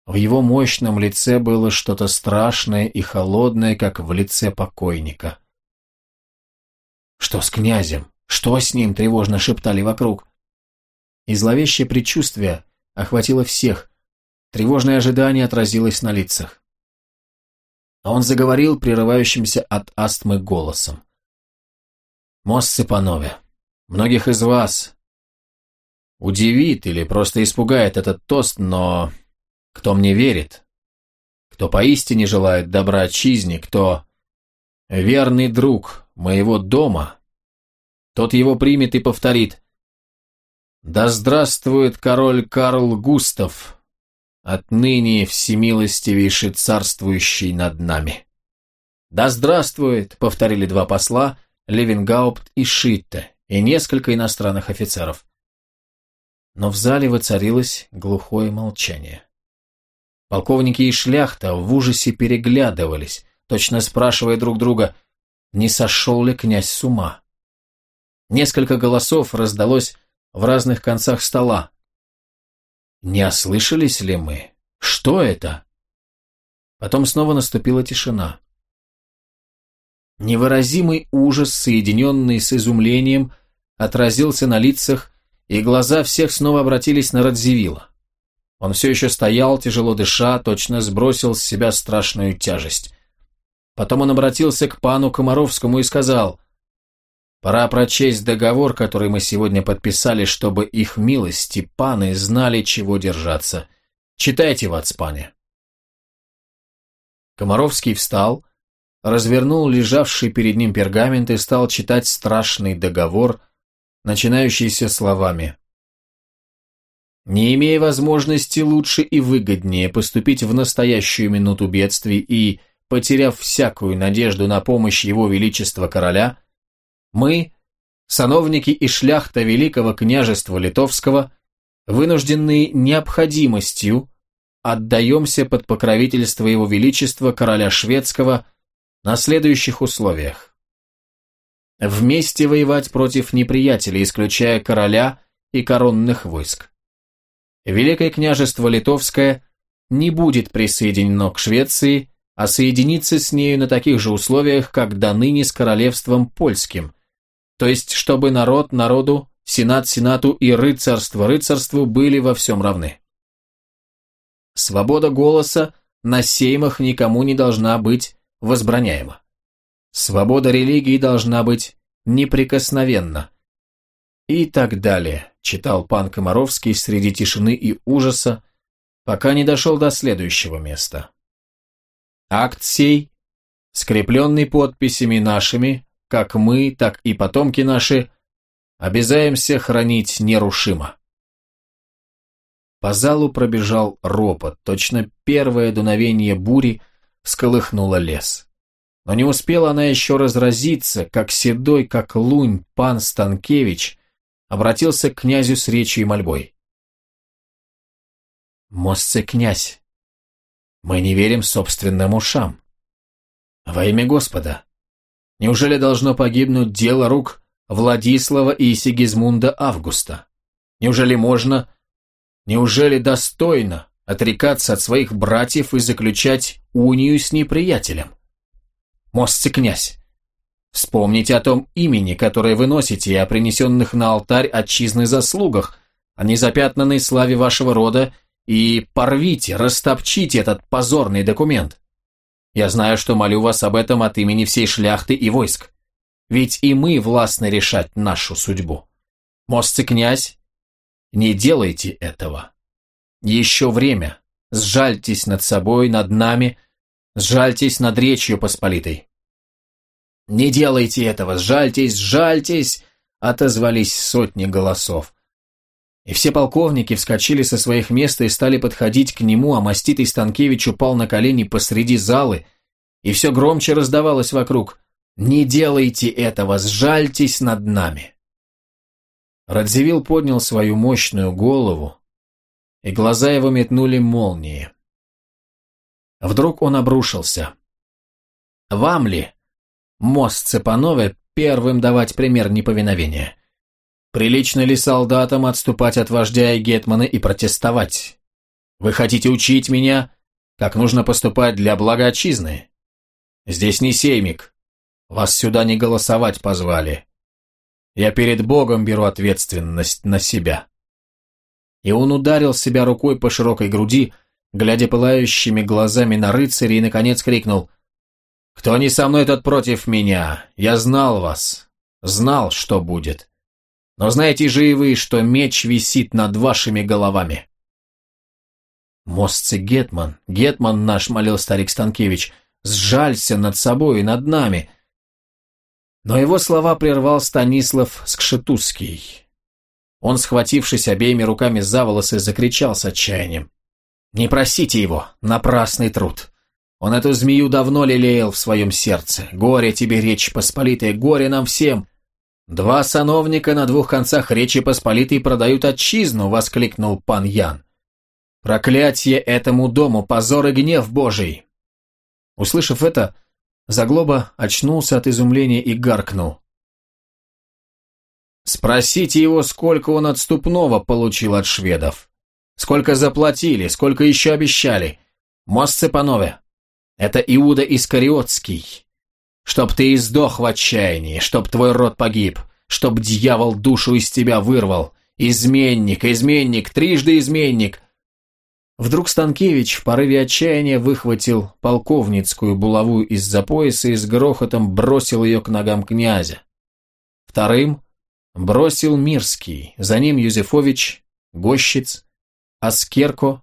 В его мощном лице было что-то страшное и холодное, как в лице покойника. «Что с князем? Что с ним?» – тревожно шептали вокруг. И зловещее предчувствие охватило всех. Тревожное ожидание отразилось на лицах. Он заговорил прерывающимся от астмы голосом. «Мост Сыпанове, Многих из вас удивит или просто испугает этот тост, но кто мне верит, кто поистине желает добра отчизне, кто верный друг моего дома, тот его примет и повторит «Да здравствует король Карл Густав, отныне всемилостивейший царствующий над нами». «Да здравствует», — повторили два посла, Левенгаупт и Шитте, и несколько иностранных офицеров. Но в зале воцарилось глухое молчание. Полковники и шляхта в ужасе переглядывались, точно спрашивая друг друга, не сошел ли князь с ума. Несколько голосов раздалось в разных концах стола. Не ослышались ли мы? Что это? Потом снова наступила тишина. Невыразимый ужас, соединенный с изумлением, отразился на лицах, и глаза всех снова обратились на Радзивилла. Он все еще стоял, тяжело дыша, точно сбросил с себя страшную тяжесть. Потом он обратился к пану Комаровскому и сказал, «Пора прочесть договор, который мы сегодня подписали, чтобы их милости, паны, знали, чего держаться. Читайте, вацпане». Комаровский встал, развернул лежавший перед ним пергамент и стал читать страшный договор, начинающийся словами не имея возможности лучше и выгоднее поступить в настоящую минуту бедствий и, потеряв всякую надежду на помощь его величества короля, мы, сановники и шляхта Великого княжества Литовского, вынужденные необходимостью, отдаемся под покровительство его величества короля шведского на следующих условиях. Вместе воевать против неприятелей, исключая короля и коронных войск Великое княжество Литовское не будет присоединено к Швеции, а соединится с нею на таких же условиях, как до ныне с королевством польским, то есть чтобы народ народу, сенат сенату и рыцарство рыцарству были во всем равны. Свобода голоса на сеймах никому не должна быть возбраняема. Свобода религии должна быть неприкосновенна. И так далее читал пан Комаровский среди тишины и ужаса, пока не дошел до следующего места. Акт сей, скрепленный подписями нашими, как мы, так и потомки наши, обязаемся хранить нерушимо. По залу пробежал ропот, точно первое дуновение бури всколыхнуло лес. Но не успела она еще разразиться, как седой, как лунь, пан Станкевич обратился к князю с речью и мольбой. «Мостце князь, мы не верим собственным ушам. Во имя Господа, неужели должно погибнуть дело рук Владислава и Сигизмунда Августа? Неужели можно, неужели достойно отрекаться от своих братьев и заключать унию с неприятелем? Мостце князь, Вспомните о том имени, которое вы носите, и о принесенных на алтарь отчизны заслугах, о незапятнанной славе вашего рода, и порвите, растопчите этот позорный документ. Я знаю, что молю вас об этом от имени всей шляхты и войск. Ведь и мы властны решать нашу судьбу. Мостцы князь, не делайте этого. Еще время. Сжальтесь над собой, над нами, сжальтесь над Речью Посполитой. «Не делайте этого! Сжальтесь, сжальтесь!» — отозвались сотни голосов. И все полковники вскочили со своих мест и стали подходить к нему, а маститый Станкевич упал на колени посреди залы, и все громче раздавалось вокруг. «Не делайте этого! Сжальтесь над нами!» Радзивилл поднял свою мощную голову, и глаза его метнули молнии. Вдруг он обрушился. «Вам ли, мост Цепанове первым давать пример неповиновения. Прилично ли солдатам отступать от вождя и гетмана и протестовать? Вы хотите учить меня, как нужно поступать для блага отчизны? Здесь не сеймик. Вас сюда не голосовать позвали. Я перед Богом беру ответственность на себя. И он ударил себя рукой по широкой груди, глядя пылающими глазами на рыцаря и, наконец, крикнул кто не со мной, тот против меня. Я знал вас. Знал, что будет. Но знаете же и вы, что меч висит над вашими головами. Мостцы Гетман, Гетман наш, молил старик Станкевич, сжалься над собой и над нами. Но его слова прервал Станислав Скшетузский. Он, схватившись обеими руками за волосы, закричал с отчаянием. «Не просите его, напрасный труд. Он эту змею давно лелеял в своем сердце. Горе тебе, Речь Посполитая, горе нам всем. Два сановника на двух концах Речи Посполитой продают отчизну, воскликнул пан Ян. Проклятие этому дому, позор и гнев Божий. Услышав это, Заглоба очнулся от изумления и гаркнул. Спросите его, сколько он отступного получил от шведов. Сколько заплатили, сколько еще обещали. Мост Цепанове, это Иуда Искариотский. Чтоб ты издох в отчаянии, чтоб твой род погиб, чтоб дьявол душу из тебя вырвал. Изменник, изменник, трижды изменник. Вдруг Станкевич в порыве отчаяния выхватил полковницкую булаву из-за пояса и с грохотом бросил ее к ногам князя. Вторым бросил Мирский, за ним Юзефович, Гощиц, Аскерко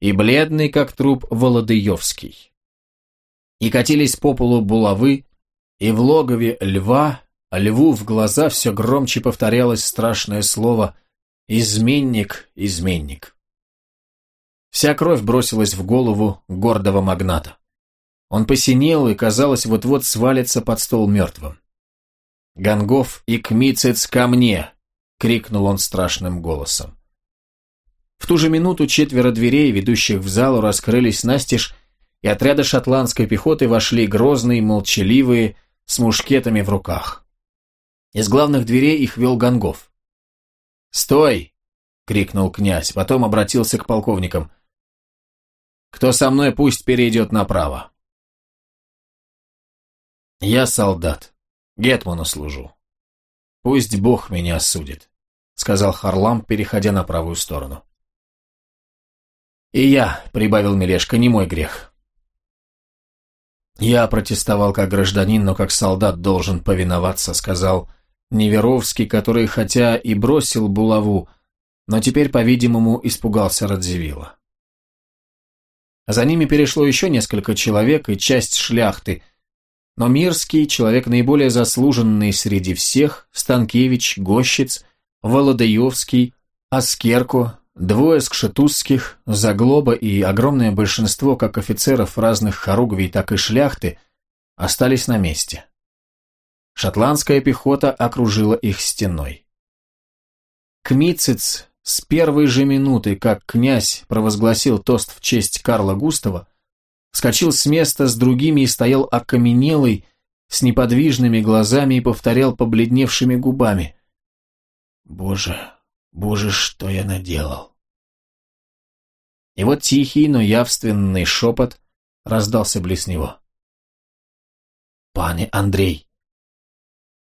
и бледный, как труп, Володыевский. И катились по полу булавы, и в логове льва, льву в глаза все громче повторялось страшное слово «изменник, изменник». Вся кровь бросилась в голову гордого магната. Он посинел и, казалось, вот-вот свалится под стол мертвым. «Гонгов и Кмицец ко мне!» — крикнул он страшным голосом. В ту же минуту четверо дверей, ведущих в залу, раскрылись настежь, и отряды шотландской пехоты вошли грозные, молчаливые, с мушкетами в руках. Из главных дверей их вел Гонгов. «Стой!» — крикнул князь, потом обратился к полковникам. Кто со мной, пусть перейдет направо. Я солдат. Гетману служу. Пусть Бог меня осудит, сказал Харлам, переходя на правую сторону. И я, прибавил Мелешка, не мой грех. Я протестовал как гражданин, но как солдат должен повиноваться, сказал Неверовский, который хотя и бросил булаву, но теперь, по-видимому, испугался Радзивилла. За ними перешло еще несколько человек и часть шляхты. Но Мирский, человек наиболее заслуженный среди всех, Станкевич, Гощиц, Володаевский, Аскерко, двое скшетузских, Заглоба и огромное большинство как офицеров разных хоругвий, так и шляхты остались на месте. Шотландская пехота окружила их стеной. Кмицец с первой же минуты, как князь провозгласил тост в честь Карла Густава, вскочил с места с другими и стоял окаменелый, с неподвижными глазами и повторял побледневшими губами. «Боже, боже, что я наделал!» И вот тихий, но явственный шепот раздался близ него. «Пане Андрей!»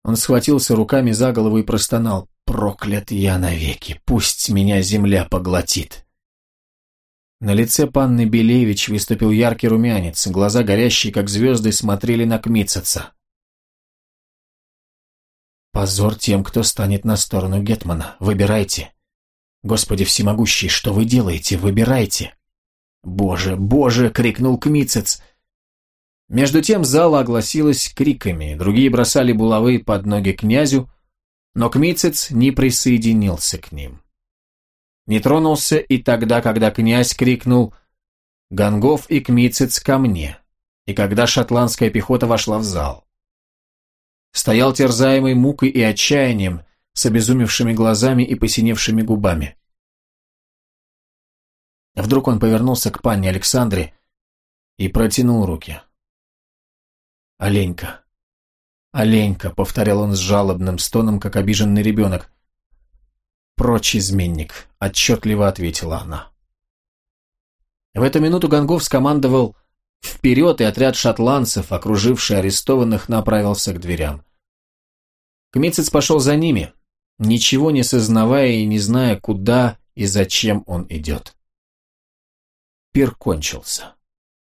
Он схватился руками за голову и простонал. Проклят я навеки, пусть меня земля поглотит. На лице панны Белевич выступил яркий румянец, глаза горящие, как звезды, смотрели на Кмитцеца. Позор тем, кто станет на сторону Гетмана. Выбирайте. Господи всемогущий, что вы делаете? Выбирайте. Боже, боже, крикнул Кмицец. Между тем зала огласилась криками, другие бросали булавы под ноги князю, но Кмицец не присоединился к ним. Не тронулся и тогда, когда князь крикнул «Гонгов и Кмицец ко мне», и когда шотландская пехота вошла в зал. Стоял терзаемый мукой и отчаянием, с обезумевшими глазами и посиневшими губами. Вдруг он повернулся к панне Александре и протянул руки. «Оленька, «Оленька», — повторял он с жалобным стоном, как обиженный ребенок. «Прочь, изменник», — отчетливо ответила она. В эту минуту Гонгов скомандовал вперед, и отряд шотландцев, окруживший арестованных, направился к дверям. Кмицец пошел за ними, ничего не сознавая и не зная, куда и зачем он идет. Пир кончился.